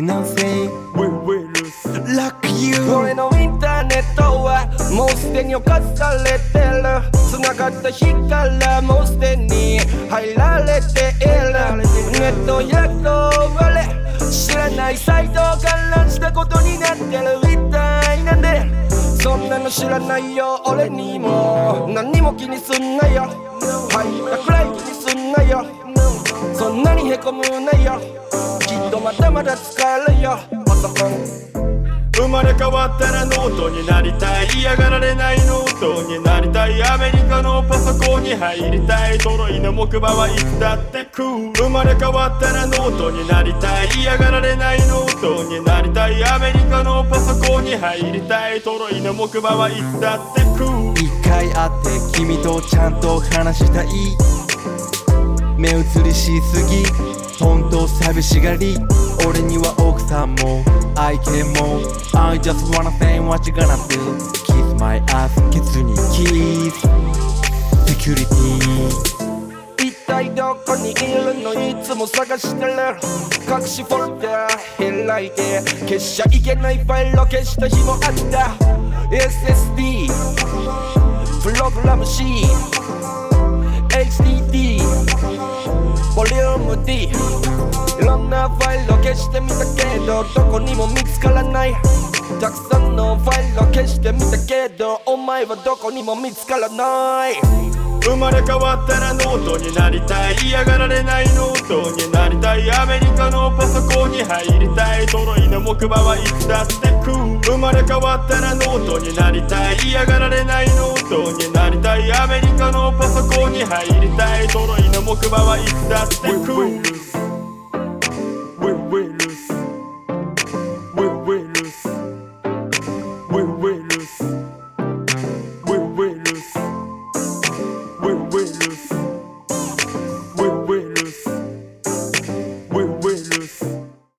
You know say We will Like you 俺のインターネットはもうすでに侵されてる繋がった日からもうすでに入られているネットやっと我れ知らないサイトからしたことになってるみたいなんでそんなの知らないよ俺にも何も気にすんなよ入ったくらい気にすんなよそんなにへこむなよきっとまだまだ使えるよ。パソコン生まれ変わったらノートになりたい嫌がられないノートになりたいアメリカのパソコンに入りたいトロイの木馬はいつだってクール生まれ変わったらノートになりたい嫌がられないノートになりたいアメリカのパソコンに入りたいトロイの木馬はいつだってクール一回会って君とちゃんと話したい目移りしすぎ本当寂しがり。俺には奥さんも。愛犬も。I just wanna say what you gonna do. Kiss my ass. ケツに Kiss Security 一体どこにいるの？いつも探してる。隠しフォルダ開いて。消しちゃいけないファイルを消した日もあった。SSD プログラム C ファイルを消してみたけどどこにも見つからない。たくさんのファイルを消してみたけどお前はどこにも見つからない。生まれ変わったらノートになりたい。嫌がられないノートになりたい。アメリカのパソコンに入りたい。トロイの木馬はいつだってクール。生まれ変わったらノートになりたい。嫌がられないノートになりたい。アメリカのパソコンに入りたい。トロイの木馬はいつだってクール。